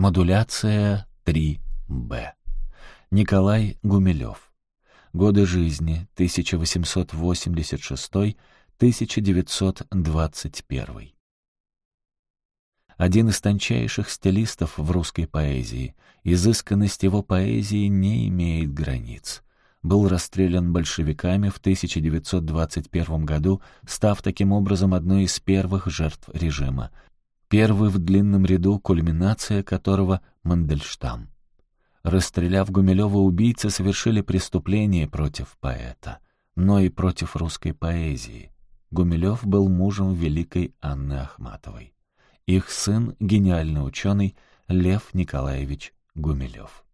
Модуляция 3Б. Николай Гумилев. Годы жизни 1886-1921. Один из тончайших стилистов в русской поэзии. Изысканность его поэзии не имеет границ. Был расстрелян большевиками в 1921 году, став таким образом одной из первых жертв режима, Первый в длинном ряду, кульминация которого — Мандельштам. Расстреляв Гумилева, убийцы совершили преступление против поэта, но и против русской поэзии. Гумилев был мужем великой Анны Ахматовой. Их сын — гениальный ученый Лев Николаевич Гумилев.